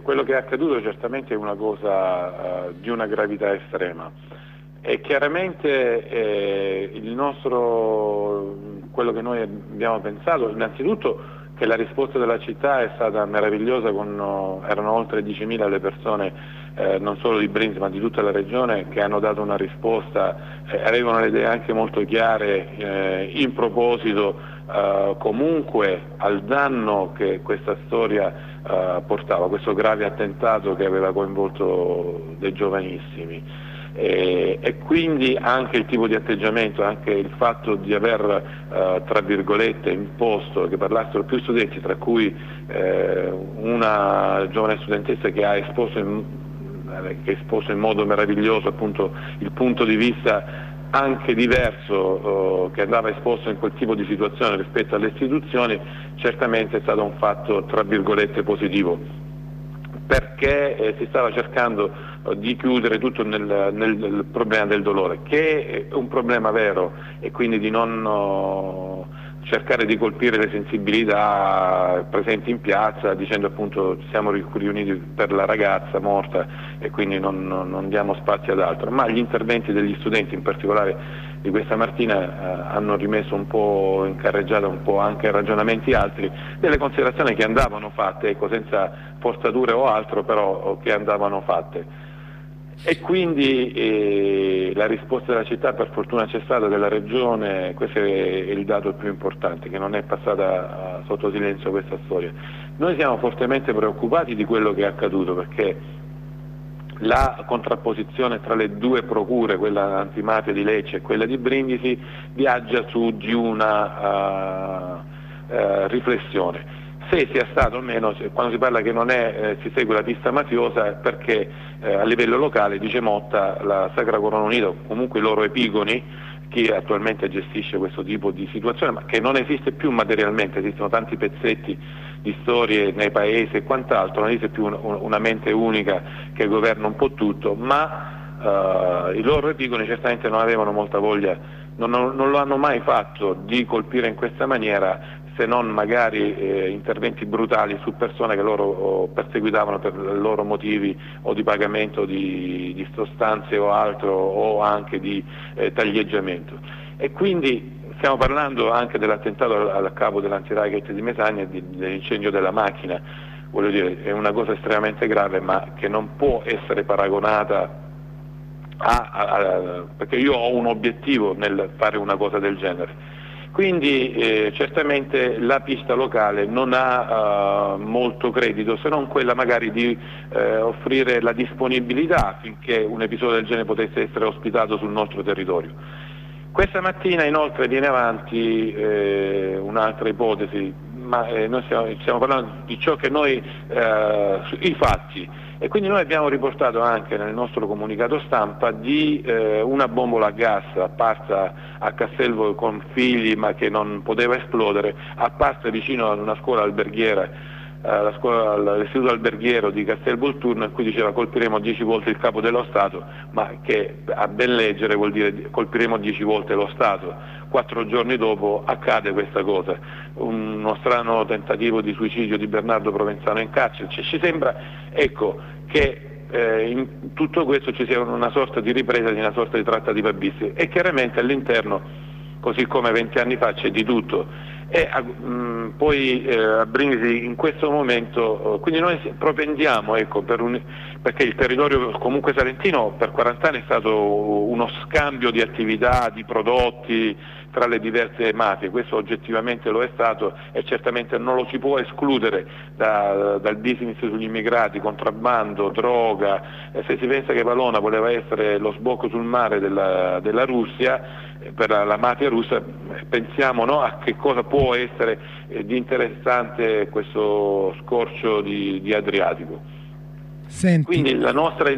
Quello che è accaduto certamente è una cosa uh, di una gravità estrema. E chiaramente eh, nostro, quello che noi abbiamo pensato, innanzitutto che la risposta della città è stata meravigliosa, con, erano oltre 10.000 le persone eh, non solo di Brindisi ma di tutta la regione che hanno dato una risposta, eh, avevano le idee anche molto chiare eh, in proposito eh, comunque al danno che questa storia eh, portava, questo grave attentato che aveva coinvolto dei giovanissimi. E, e, quindi anche il tipo di atteggiamento, anche il fatto di aver eh, tra virgolette imposto che parlassero più studenti, tra cui eh, una giovane studentessa che ha esposto in, eh, che esposto in modo meraviglioso appunto, il punto di vista anche diverso eh, che andava esposto in quel tipo di situazione rispetto alle istituzioni, certamente è stato un fatto tra virgolette positivo, perché eh, si stava cercando eh, di chiudere tutto nel, nel, nel, problema del dolore, che è un problema vero e quindi di non oh, cercare di colpire le sensibilità presenti in piazza dicendo appunto siamo riuniti per la ragazza morta e quindi non, non, diamo spazio ad altro, ma gli interventi degli studenti in particolare di questa mattina eh, hanno rimesso un po' in carreggiata un po' anche ragionamenti altri, delle considerazioni che andavano fatte, ecco, senza forzature o altro, però che andavano fatte. E quindi eh, la risposta della città per fortuna c'è stata, della regione, questo è il dato più importante, che non è passata uh, sotto silenzio questa storia. Noi siamo fortemente preoccupati di quello che è accaduto perché la contrapposizione tra le due procure, quella antimafia di Lecce e quella di Brindisi, viaggia su di una uh, uh, riflessione se sia stato o meno, quando si parla che non è, eh, si segue la pista mafiosa perché eh, a livello locale, dice Motta, la Sacra Corona Unita, comunque i loro epigoni, chi attualmente gestisce questo tipo di situazione, ma che non esiste più materialmente, esistono tanti pezzetti di storie nei paesi e quant'altro, non esiste più un, una mente unica che governa un po' tutto, ma eh, i loro epigoni certamente non avevano molta voglia, non, non, non lo hanno mai fatto di colpire in questa maniera se non magari eh, interventi brutali su persone che loro oh, perseguitavano per loro motivi o di pagamento di, di sostanze o altro o anche di eh, taglieggiamento. E quindi stiamo parlando anche dell'attentato al, al capo dell'antiracket di Mesagna e dell'incendio della macchina, voglio dire, è una cosa estremamente grave ma che non può essere paragonata a, a, a, perché io ho un obiettivo nel fare una cosa del genere quindi eh, certamente la pista locale non ha uh, molto credito, se non quella magari di eh, offrire la disponibilità affinché un episodio del genere potesse essere ospitato sul nostro territorio. Questa mattina inoltre viene avanti eh, un'altra ipotesi, ma eh, noi stiamo, stiamo, parlando di ciò che noi, eh, i fatti, e quindi noi abbiamo riportato anche nel nostro comunicato stampa di eh, una bombola a gas apparsa a Castelvo con figli ma che non poteva esplodere, apparsa vicino ad una scuola alberghiera all'istituto alberghiero di Castelvolturno in cui diceva colpiremo 10 volte il capo dello Stato, ma che a ben leggere vuol dire colpiremo 10 volte lo Stato. Quattro giorni dopo accade questa cosa, uno strano tentativo di suicidio di Bernardo Provenzano in carcere. Cioè, ci sembra ecco, che eh, in tutto questo ci sia una sorta di ripresa di una sorta di trattativa bis e chiaramente all'interno, così come 20 anni fa, c'è di tutto e a, mh, mm, poi eh, a Brindisi in questo momento, eh, quindi noi propendiamo, ecco, per un, perché il territorio comunque salentino per 40 anni è stato uno scambio di attività, di prodotti tra le diverse mafie, questo oggettivamente lo è stato e certamente non lo si può escludere da, dal business sugli immigrati, contrabbando, droga, e se si pensa che Valona voleva essere lo sbocco sul mare della, della Russia, per la mafia russa, pensiamo no, a che cosa può essere eh, di interessante questo scorcio di, di Adriatico. Senti. Quindi la nostra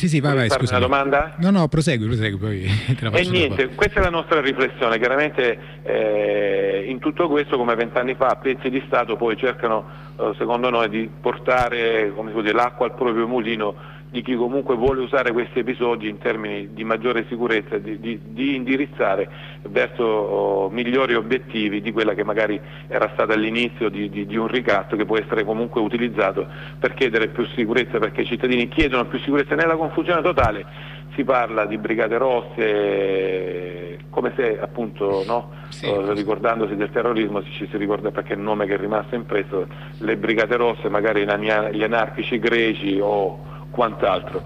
sì, sì, vai, vai, scusa. Una domanda? No, no, prosegui, prosegui, poi te la faccio E niente, dopo. questa è la nostra riflessione. Chiaramente eh, in tutto questo, come vent'anni fa, pezzi di Stato poi cercano, eh, secondo noi, di portare l'acqua al proprio mulino di chi comunque vuole usare questi episodi in termini di maggiore sicurezza, di, di, di indirizzare verso oh, migliori obiettivi di quella che magari era stata all'inizio di, di, un ricatto che può essere comunque utilizzato per chiedere più sicurezza, perché i cittadini chiedono più sicurezza nella confusione totale. Si parla di brigate rosse, come se appunto, no? sì. uh, ricordandosi del terrorismo ci si ricorda perché è il nome che è rimasto impresso, le brigate rosse, magari gli anarchici greci o quant'altro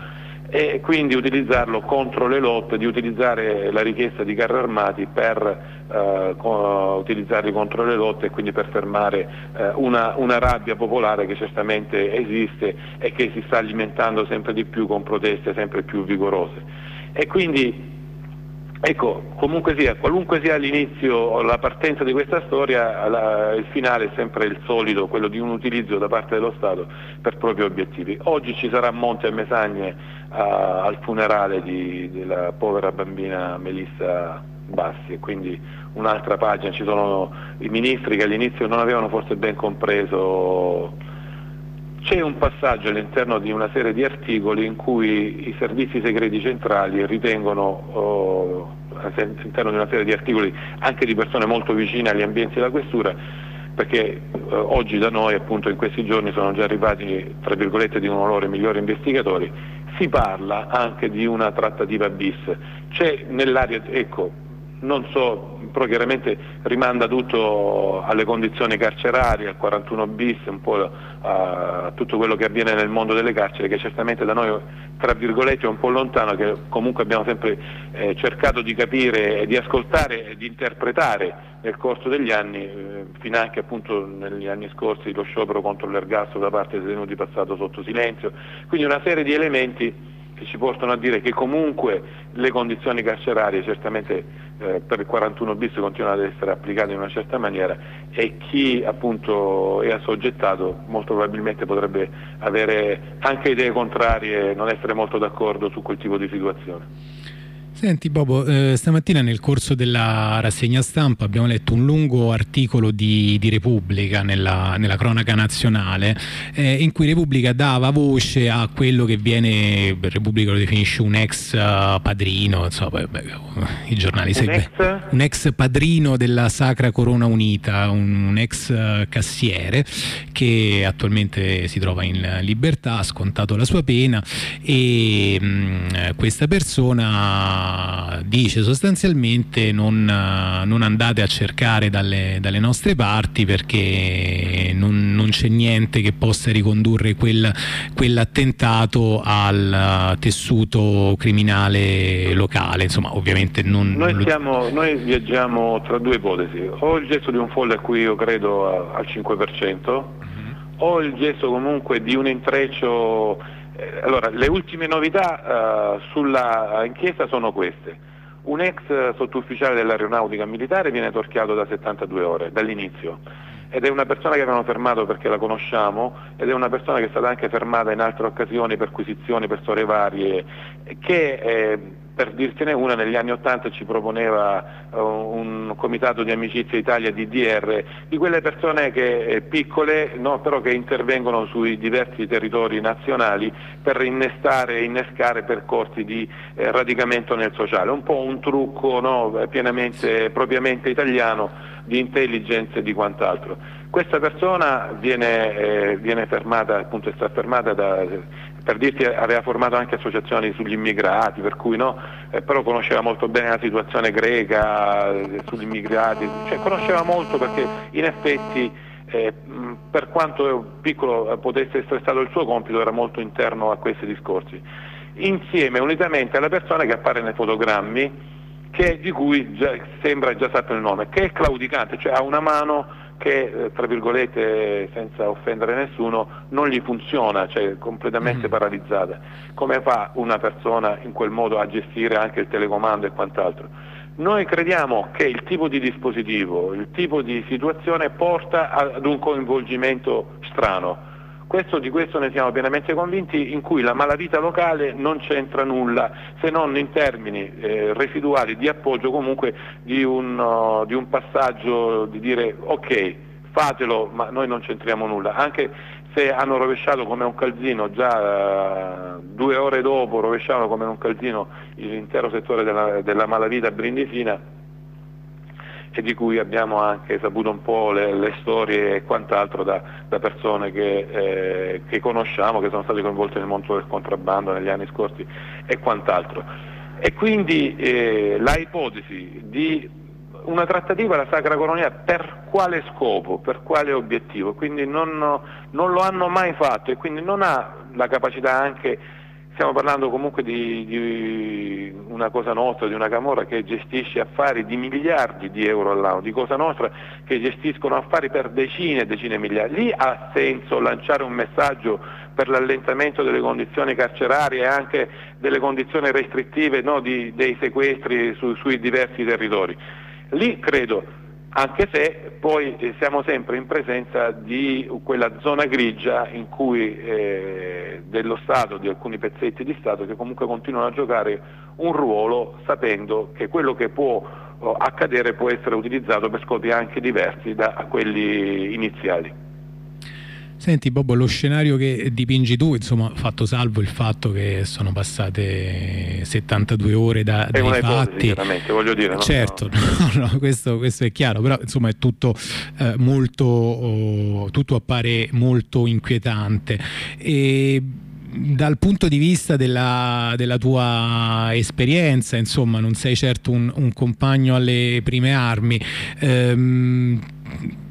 e quindi utilizzarlo contro le lotte, di utilizzare la richiesta di carri armati per eh, utilizzarli contro le lotte e quindi per fermare eh, una, una, rabbia popolare che certamente esiste e che si sta alimentando sempre di più con proteste sempre più vigorose. E quindi Ecco, comunque sia, qualunque sia l'inizio o la partenza di questa storia, la, il finale è sempre il solito, quello di un utilizzo da parte dello Stato per propri obiettivi. Oggi ci sarà Monte e Mesagne a, al funerale di, della povera bambina Melissa Bassi e quindi un'altra pagina, ci sono i ministri che all'inizio non avevano forse ben compreso c'è un passaggio all'interno di una serie di articoli in cui i servizi segreti centrali ritengono, oh, all'interno di una serie di articoli anche di persone molto vicine agli ambienti della questura, perché eh, oggi da noi appunto in questi giorni sono già arrivati tra virgolette di uno loro migliori investigatori, si parla anche di una trattativa bis. C'è nell'area, ecco, non so, però chiaramente rimanda tutto alle condizioni carcerarie, al 41 bis, un po' a tutto quello che avviene nel mondo delle carceri, che certamente da noi tra virgolette è un po' lontano, che comunque abbiamo sempre eh, cercato di capire, di ascoltare e di interpretare nel corso degli anni, eh, fino anche appunto negli anni scorsi lo sciopero contro l'ergastolo da parte dei detenuti passato sotto silenzio, quindi una serie di elementi che ci portano a dire che comunque le condizioni carcerarie certamente eh, per il 41 bis continuano ad essere applicate in una certa maniera e chi appunto è assoggettato molto probabilmente potrebbe avere anche idee contrarie e non essere molto d'accordo su quel tipo di situazione. Senti Bobo, eh, stamattina nel corso della rassegna stampa abbiamo letto un lungo articolo di, di Repubblica nella, nella, cronaca nazionale eh, in cui Repubblica dava voce a quello che viene, Repubblica lo definisce un ex uh, padrino, insomma, beh, i giornali un ex? un ex padrino della Sacra Corona Unita, un, un ex uh, cassiere che attualmente si trova in libertà, ha scontato la sua pena e mh, mm, questa persona dice sostanzialmente non, non, andate a cercare dalle, dalle nostre parti perché non, non, c'è niente che possa ricondurre quel, quell'attentato al tessuto criminale locale. Insomma, ovviamente non, noi, siamo, noi, viaggiamo tra due ipotesi, o il gesto di un folle a cui io credo al 5%, uh-huh. Mhm. o il gesto comunque di un intreccio eh, allora, le ultime novità uh, sulla inchiesta sono queste. Un ex sottufficiale dell'aeronautica militare viene torchiato da 72 ore, dall'inizio, ed è una persona che avevano fermato perché la conosciamo, ed è una persona che è stata anche fermata in altre occasioni, perquisizioni per storie varie, che eh, per dirtene una, negli anni Ottanta ci proponeva uh, un comitato di amicizia Italia DDR, di quelle persone che, eh, piccole no, però che intervengono sui diversi territori nazionali per innestare e innescare percorsi di eh, radicamento nel sociale, un po' un trucco no, pienamente, propriamente italiano di intelligence e di quant'altro. Questa persona viene, eh, viene fermata, appunto è stata fermata da per dirti aveva formato anche associazioni sugli immigrati, per cui no, eh, però conosceva molto bene la situazione greca eh, sugli immigrati, cioè conosceva molto perché in effetti eh, per quanto piccolo eh, potesse essere stato il suo compito era molto interno a questi discorsi, insieme unitamente alla persona che appare nei fotogrammi che, di cui già, sembra già sappia il nome, che è claudicante, cioè ha una mano che eh, tra virgolette senza offendere nessuno non gli funziona, cioè completamente mm. paralizzata. Come fa una persona in quel modo a gestire anche il telecomando e quant'altro? Noi crediamo che il tipo di dispositivo, il tipo di situazione porta ad un coinvolgimento strano questo, di questo ne siamo pienamente convinti, in cui la malavita locale non c'entra nulla, se non in termini eh, residuali di appoggio comunque di un, uh, di un passaggio di dire ok, fatelo, ma noi non c'entriamo nulla. Anche se hanno rovesciato come un calzino già uh, due ore dopo rovesciavano come un calzino l'intero settore della, della malavita brindisina e di cui abbiamo anche saputo un po' le, le storie e quant'altro da, da persone che, eh, che, conosciamo, che sono state coinvolte nel mondo del contrabbando negli anni scorsi e quant'altro. E quindi eh, la ipotesi di una trattativa alla Sacra Colonia per quale scopo, per quale obiettivo? Quindi non, non lo hanno mai fatto e quindi non ha la capacità anche Stiamo parlando comunque di, di, una Cosa Nostra, di una Camorra che gestisce affari di miliardi di euro all'anno, di Cosa Nostra che gestiscono affari per decine e decine di miliardi. Lì ha senso lanciare un messaggio per l'allentamento delle condizioni carcerarie e anche delle condizioni restrittive no, di, dei sequestri su, sui diversi territori. Lì credo anche se poi eh, siamo sempre in presenza di quella zona grigia in cui, eh, dello Stato, di alcuni pezzetti di Stato che comunque continuano a giocare un ruolo sapendo che quello che può oh, accadere può essere utilizzato per scopi anche diversi da quelli iniziali. Senti Bobo, lo scenario che dipingi tu, insomma, fatto salvo il fatto che sono passate 72 ore da, dai è fatti. chiaramente, voglio dire. No? Certo, no, no, questo, questo, è chiaro, però insomma è tutto eh, molto, oh, tutto appare molto inquietante. E dal punto di vista della, della, tua esperienza, insomma, non sei certo un, un compagno alle prime armi. Ehm,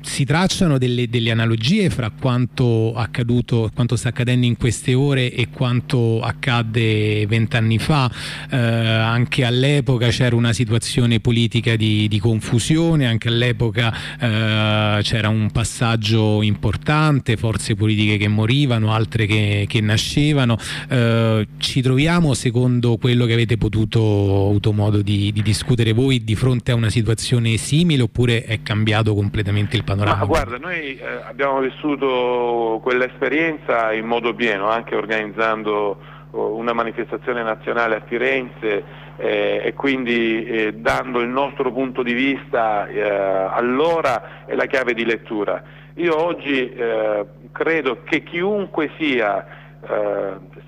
si tracciano delle, delle, analogie fra quanto accaduto, quanto sta accadendo in queste ore e quanto accadde vent'anni fa. Eh, anche all'epoca c'era una situazione politica di, di confusione, anche all'epoca eh, c'era un passaggio importante, forze politiche che morivano, altre che, che nascevano. Eh, ci troviamo, secondo quello che avete potuto avuto modo di, di discutere voi, di fronte a una situazione simile oppure è cambiato completamente il panorama? Ma guarda, noi eh, abbiamo vissuto quell'esperienza in modo pieno, anche organizzando oh, una manifestazione nazionale a Firenze eh, e quindi eh, dando il nostro punto di vista eh, allora è la chiave di lettura. Io oggi eh, credo che chiunque sia,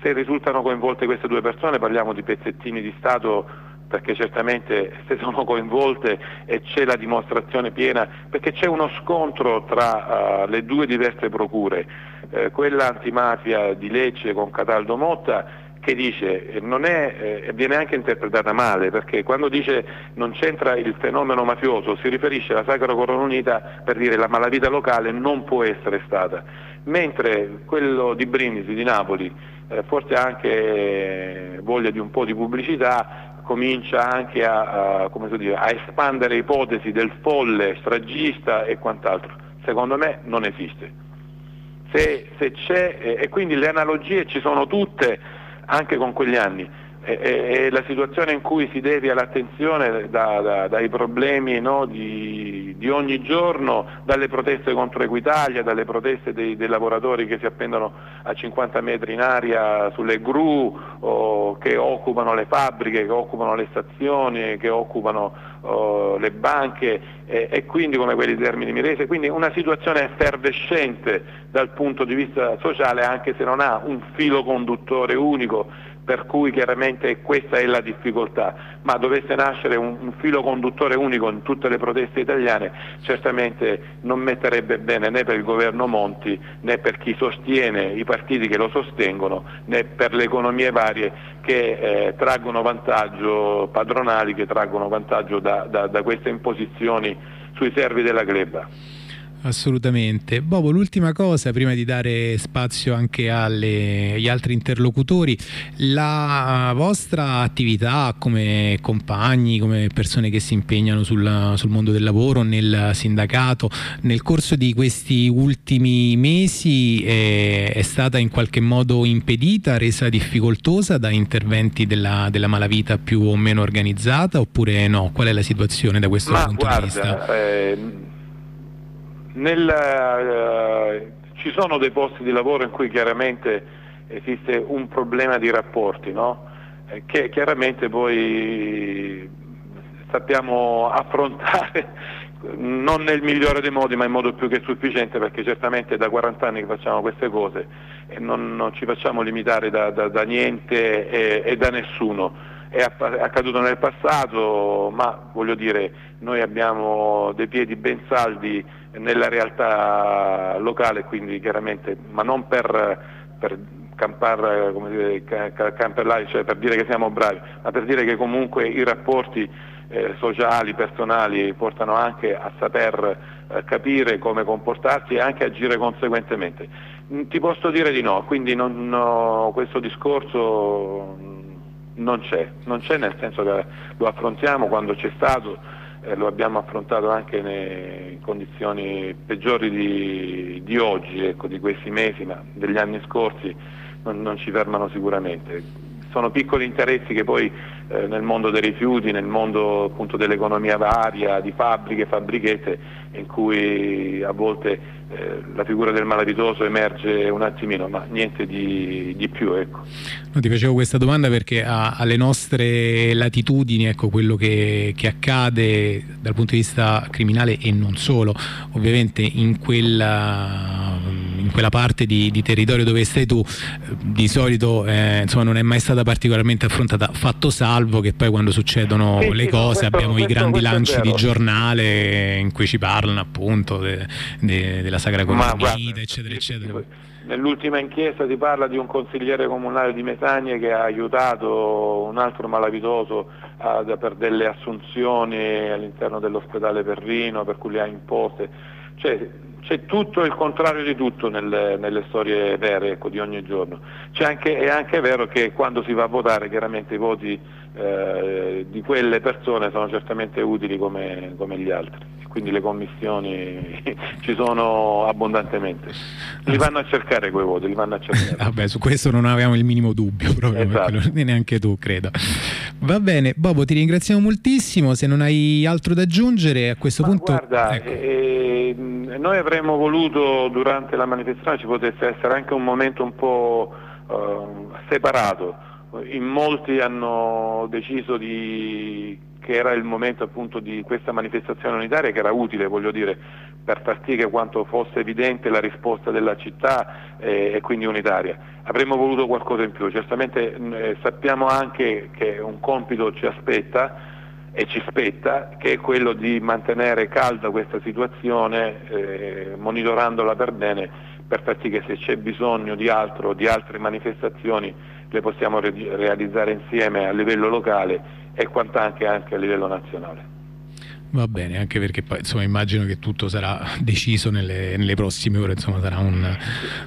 se risultano coinvolte queste due persone, parliamo di pezzettini di Stato perché certamente se sono coinvolte e c'è la dimostrazione piena, perché c'è uno scontro tra uh, le due diverse procure, eh, quella antimafia di Lecce con Cataldo Motta che dice, eh, non è, eh, viene anche interpretata male, perché quando dice non c'entra il fenomeno mafioso si riferisce alla Sacra Corona Unita per dire la malavita locale non può essere stata, mentre quello di Brindisi, di Napoli, eh, forse anche voglia di un po' di pubblicità, comincia anche a, a, dire, a, espandere ipotesi del folle, stragista e quant'altro. Secondo me non esiste. Se, se c'è, e, e quindi le analogie ci sono tutte anche con quegli anni è, la situazione in cui si devia l'attenzione da, da, dai problemi no, di, di, ogni giorno, dalle proteste contro Equitalia, dalle proteste dei, dei, lavoratori che si appendono a 50 metri in aria sulle gru, o, che occupano le fabbriche, che occupano le stazioni, che occupano oh, le banche e, e, quindi come quelli di Termini Mirese, quindi una situazione effervescente dal punto di vista sociale anche se non ha un filo conduttore unico per cui chiaramente questa è la difficoltà, ma dovesse nascere un, un, filo conduttore unico in tutte le proteste italiane, certamente non metterebbe bene né per il governo Monti né per chi sostiene i partiti che lo sostengono né per le economie varie che eh, traggono vantaggio, padronali che traggono vantaggio da, da, da queste imposizioni sui servi della gleba. Assolutamente. Bobo, l'ultima cosa, prima di dare spazio anche alle, agli altri interlocutori, la vostra attività come compagni, come persone che si impegnano sul, sul mondo del lavoro, nel sindacato, nel corso di questi ultimi mesi è, è stata in qualche modo impedita, resa difficoltosa da interventi della, della, malavita più o meno organizzata oppure no? Qual è la situazione da questo Ma punto guarda, di vista? Eh nel, eh, ci sono dei posti di lavoro in cui chiaramente esiste un problema di rapporti, no? eh, che chiaramente poi sappiamo affrontare non nel migliore dei modi ma in modo più che sufficiente perché certamente è da 40 anni che facciamo queste cose e non, non ci facciamo limitare da, da, da niente e, e, da nessuno. È accaduto nel passato ma voglio dire noi abbiamo dei piedi ben saldi nella realtà locale quindi chiaramente ma non per, per campar, campellare, cioè per dire che siamo bravi, ma per dire che comunque i rapporti eh, sociali, personali portano anche a saper eh, capire come comportarsi e anche agire conseguentemente. Mm, ti posso dire di no, quindi non, no, questo discorso non c'è, non c'è nel senso che lo affrontiamo quando c'è stato, eh, lo abbiamo affrontato anche in condizioni peggiori di, di oggi, ecco, di questi mesi, ma degli anni scorsi non, non ci fermano sicuramente. Sono piccoli interessi che poi eh, nel mondo dei rifiuti, nel mondo dell'economia varia, di fabbriche, fabbrichette, in cui a volte eh, la figura del malavitoso emerge un attimino, ma niente di, di più. Ecco. No, ti facevo questa domanda perché a, alle nostre latitudini ecco, quello che, che, accade dal punto di vista criminale e non solo, ovviamente in quella, in quella parte di, di, territorio dove stai tu di solito eh, insomma, non è mai stata particolarmente affrontata, fatto salvo che poi quando succedono sì, le cose questo, abbiamo questo, i grandi lanci di giornale in cui ci parlano appunto de, de, della Sagra Comunità, eccetera, eccetera. Nell'ultima inchiesta si parla di un consigliere comunale di Mesagne che ha aiutato un altro malavitoso a, per delle assunzioni all'interno dell'ospedale Perrino, per cui le ha imposte. Cioè, c'è tutto il contrario di tutto nelle, nelle storie vere ecco, di ogni giorno. Anche, è anche vero che quando si va a votare chiaramente i voti eh, di quelle persone sono certamente utili come, come gli altri quindi le commissioni ci sono abbondantemente. Li vanno a cercare quei voti, li vanno a cercare. Vabbè, su questo non avevamo il minimo dubbio, proprio esatto. neanche tu, credo. Va bene, Bobo, ti ringraziamo moltissimo, se non hai altro da aggiungere a questo Ma punto... Guarda, ecco. eh, noi avremmo voluto durante la manifestazione ci potesse essere anche un momento un po' eh, separato. In molti hanno deciso di che era il momento appunto di questa manifestazione unitaria che era utile, voglio dire, per far sì che quanto fosse evidente la risposta della città eh, e quindi unitaria. Avremmo voluto qualcosa in più, certamente eh, sappiamo anche che un compito ci aspetta e ci spetta, che è quello di mantenere calda questa situazione, eh, monitorandola per bene, per far sì che se c'è bisogno di altro, di altre manifestazioni, le possiamo re realizzare insieme a livello locale e quant'anche anche a livello nazionale. Va bene, anche perché poi insomma, immagino che tutto sarà deciso nelle, nelle prossime ore, insomma sarà un,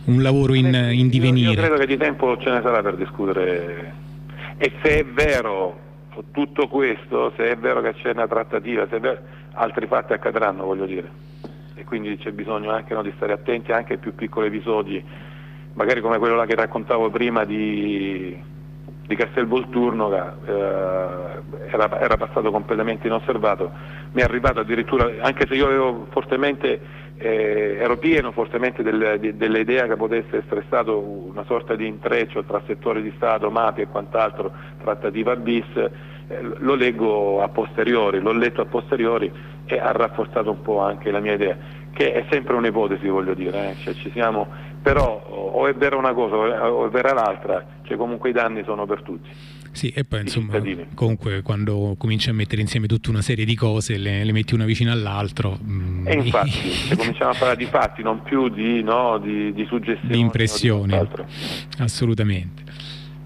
un lavoro in, in divenire. Io, io, credo che di tempo ce ne sarà per discutere e se è vero tutto questo, se è vero che c'è una trattativa, se vero, altri fatti accadranno voglio dire e quindi c'è bisogno anche no, di stare attenti anche ai più piccoli episodi, magari come quello là che raccontavo prima di di Castelvolturno eh, era, era, passato completamente inosservato, mi è arrivato addirittura, anche se io eh, ero pieno fortemente del, di, dell'idea che potesse essere stato una sorta di intreccio tra settori di Stato, mafia e quant'altro, trattativa bis, eh, lo leggo a posteriori, l'ho letto a posteriori e ha rafforzato un po' anche la mia idea, che è sempre un'ipotesi voglio dire, eh, cioè, ci siamo però o è vera una cosa o è vera l'altra, cioè comunque i danni sono per tutti. Sì, e poi insomma, comunque quando cominci a mettere insieme tutta una serie di cose, le, le metti una vicino all'altro. Mm, e infatti, se cominciamo a parlare di fatti, non più di, no, di, di suggestioni. Di impressioni, assolutamente.